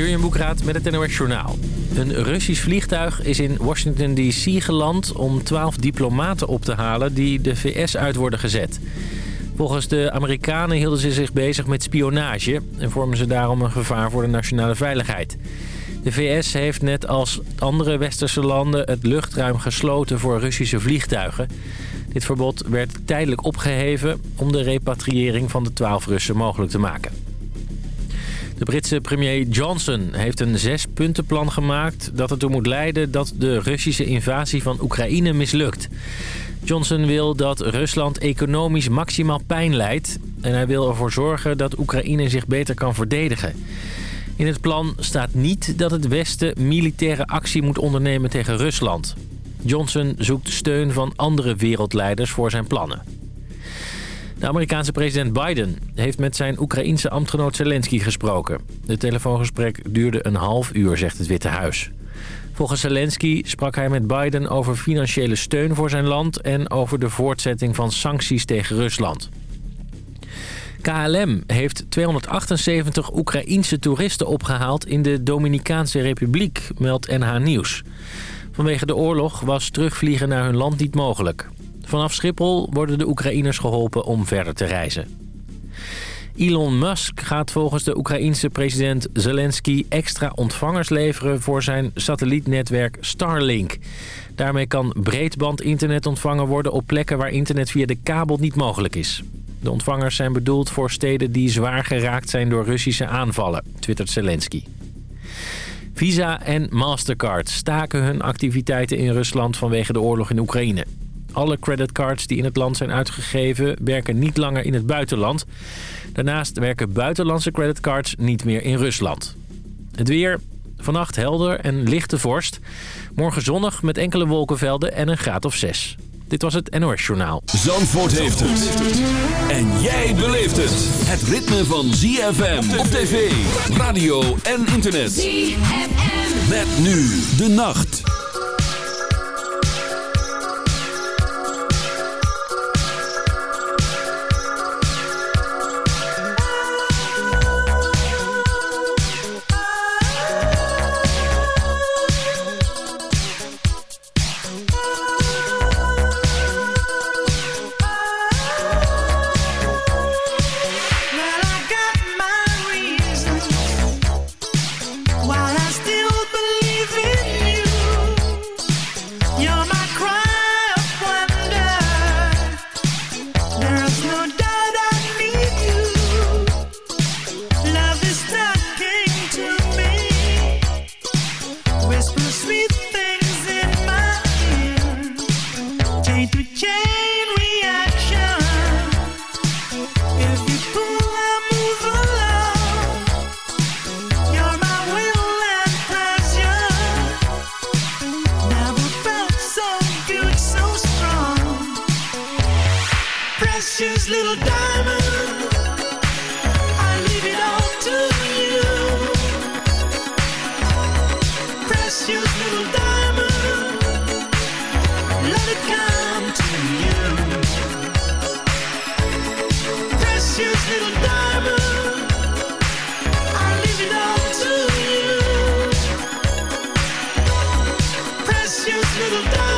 Jurjen Boekraat met het NOS Journaal. Een Russisch vliegtuig is in Washington D.C. geland om 12 diplomaten op te halen die de VS uit worden gezet. Volgens de Amerikanen hielden ze zich bezig met spionage en vormen ze daarom een gevaar voor de nationale veiligheid. De VS heeft net als andere westerse landen het luchtruim gesloten voor Russische vliegtuigen. Dit verbod werd tijdelijk opgeheven om de repatriëring van de 12 Russen mogelijk te maken. De Britse premier Johnson heeft een zespuntenplan gemaakt... dat ertoe moet leiden dat de Russische invasie van Oekraïne mislukt. Johnson wil dat Rusland economisch maximaal pijn leidt... en hij wil ervoor zorgen dat Oekraïne zich beter kan verdedigen. In het plan staat niet dat het Westen militaire actie moet ondernemen tegen Rusland. Johnson zoekt steun van andere wereldleiders voor zijn plannen. De Amerikaanse president Biden heeft met zijn Oekraïense ambtgenoot Zelensky gesproken. Het telefoongesprek duurde een half uur, zegt het Witte Huis. Volgens Zelensky sprak hij met Biden over financiële steun voor zijn land... en over de voortzetting van sancties tegen Rusland. KLM heeft 278 Oekraïense toeristen opgehaald in de Dominicaanse Republiek, meldt NH Nieuws. Vanwege de oorlog was terugvliegen naar hun land niet mogelijk. Vanaf Schiphol worden de Oekraïners geholpen om verder te reizen. Elon Musk gaat volgens de Oekraïense president Zelensky extra ontvangers leveren voor zijn satellietnetwerk Starlink. Daarmee kan breedband-internet ontvangen worden op plekken waar internet via de kabel niet mogelijk is. De ontvangers zijn bedoeld voor steden die zwaar geraakt zijn door Russische aanvallen, twittert Zelensky. Visa en Mastercard staken hun activiteiten in Rusland vanwege de oorlog in Oekraïne. Alle creditcards die in het land zijn uitgegeven werken niet langer in het buitenland. Daarnaast werken buitenlandse creditcards niet meer in Rusland. Het weer, vannacht helder en lichte vorst. Morgen zonnig met enkele wolkenvelden en een graad of 6. Dit was het NOS Journaal. Zandvoort heeft het. En jij beleeft het. Het ritme van ZFM op tv, radio en internet. ZFM. Met nu de nacht. Cause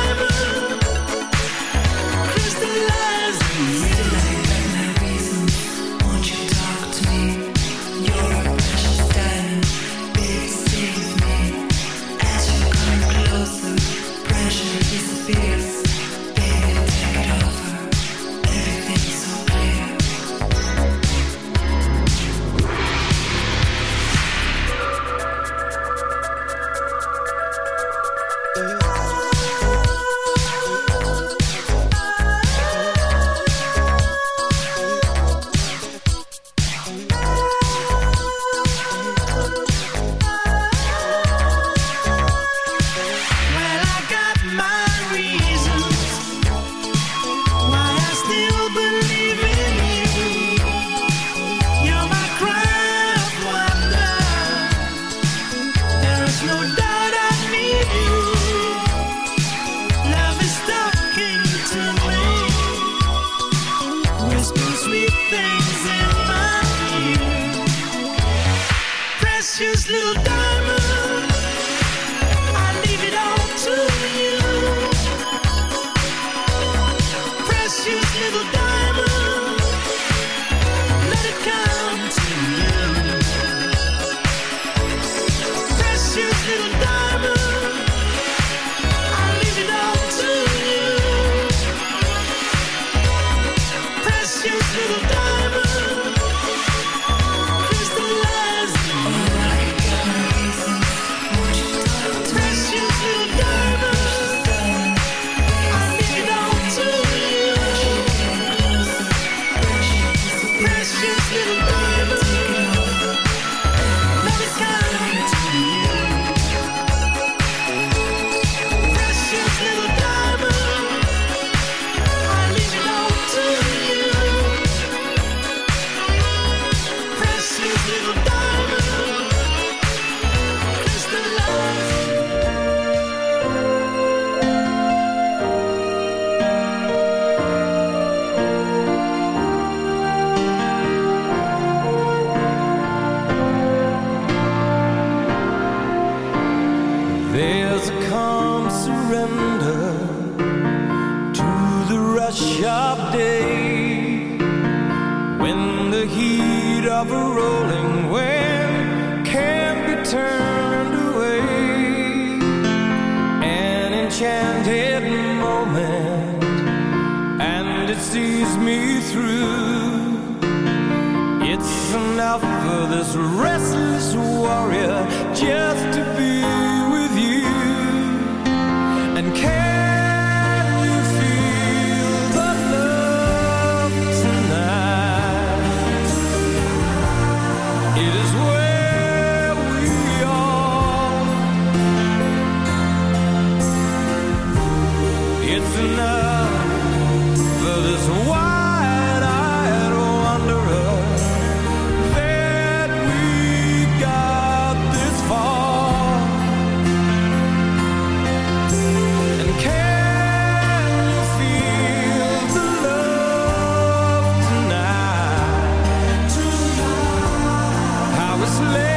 is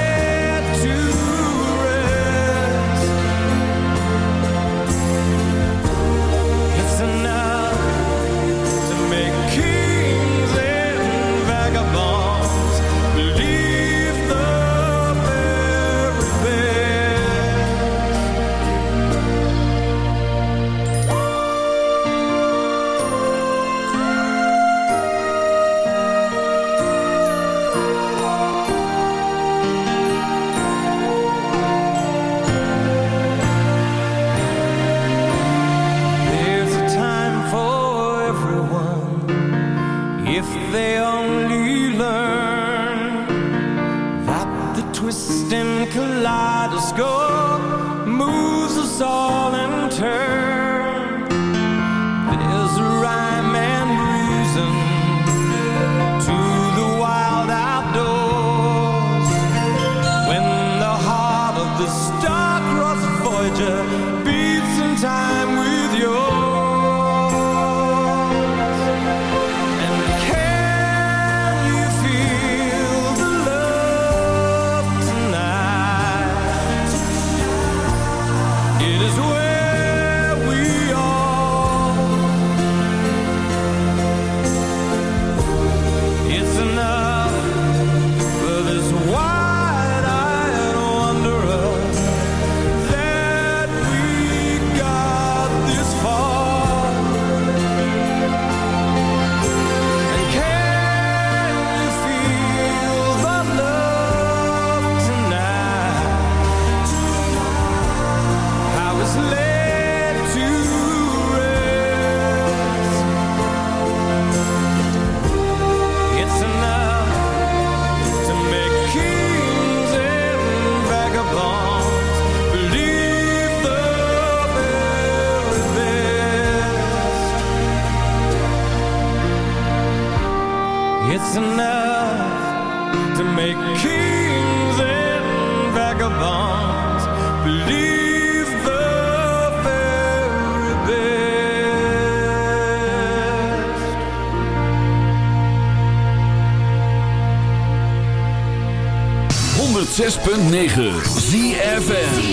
.9 106.9 ZFN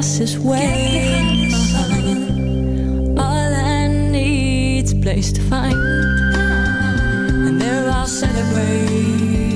fastest way. All I need's a place to find, and there I'll celebrate.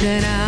that I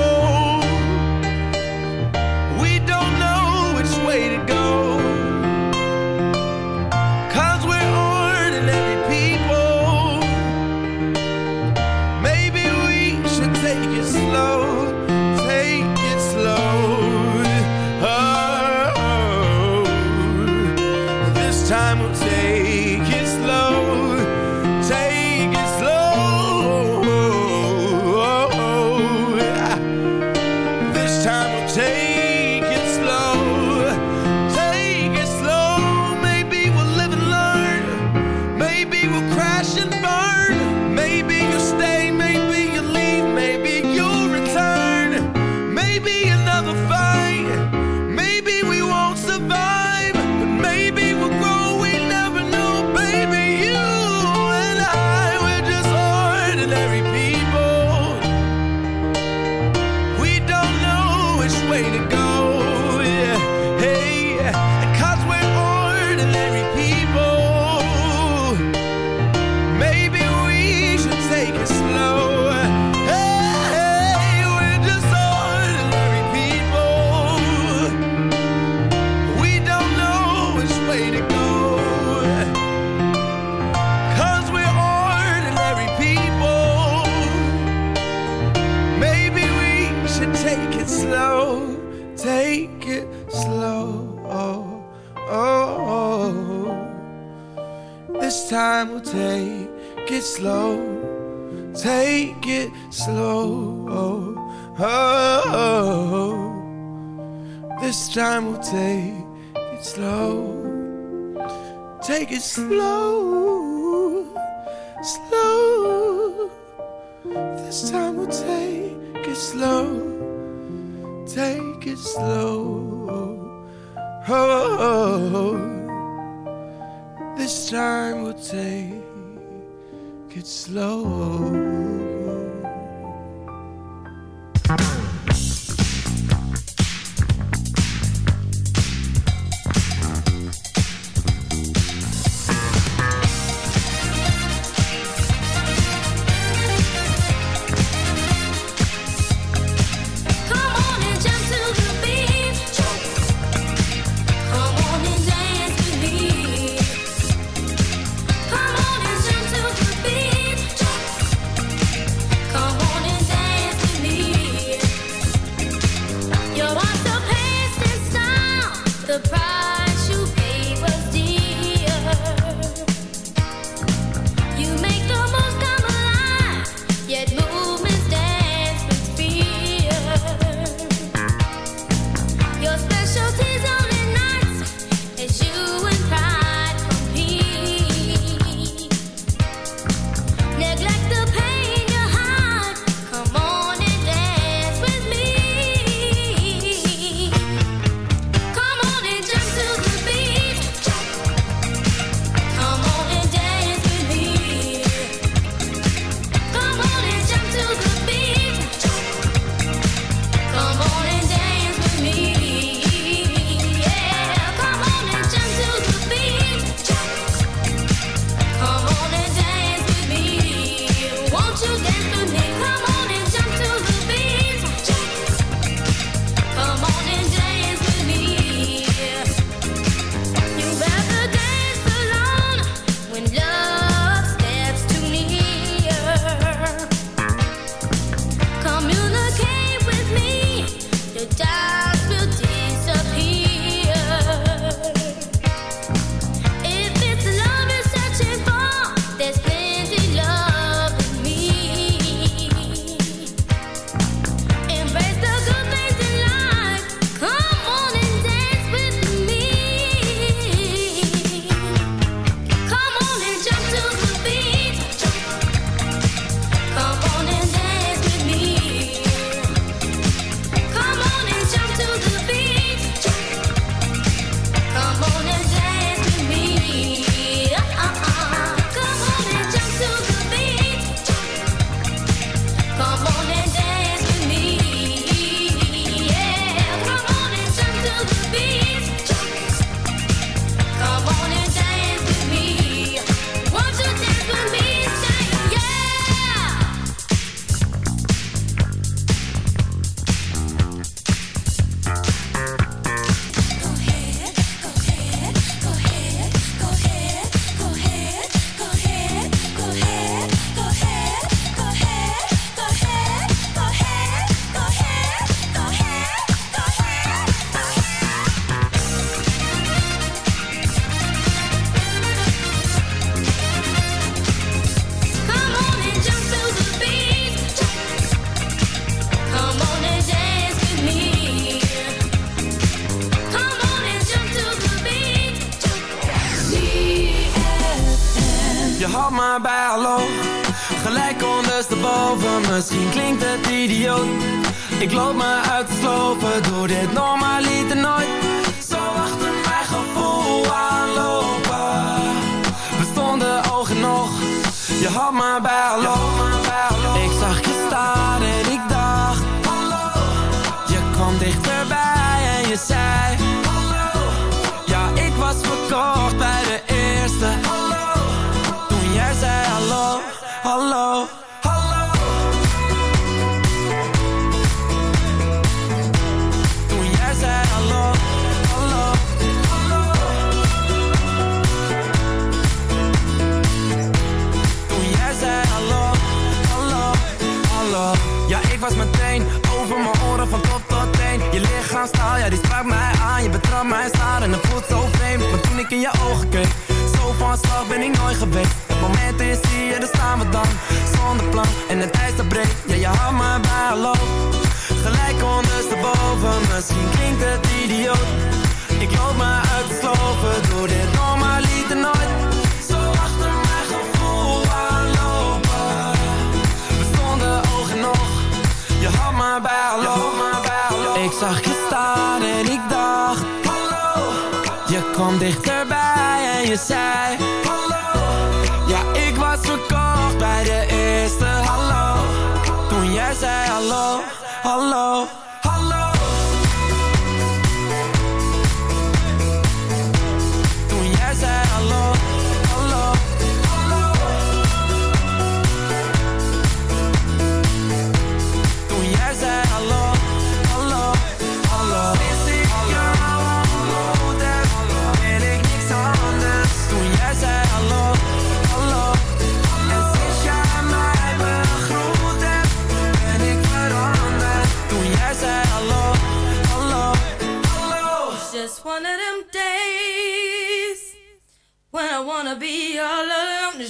go. the price. trap, mij staan en het voelt zo vreemd. Maar toen ik in je ogen keek, zo van slag ben ik nooit geweest. Het moment is hier, daar staan we dan. Zonder plan en het ijs dat breekt Ja, je houdt me bij, hallo Gelijk ondersteboven, misschien klinkt het idioot. Ik loop me uit de sloven, doe dit nog maar liever nooit. Zo achter mijn gevoel aanlopen. We stonden oog je houdt me bij, kwam dichterbij en je zei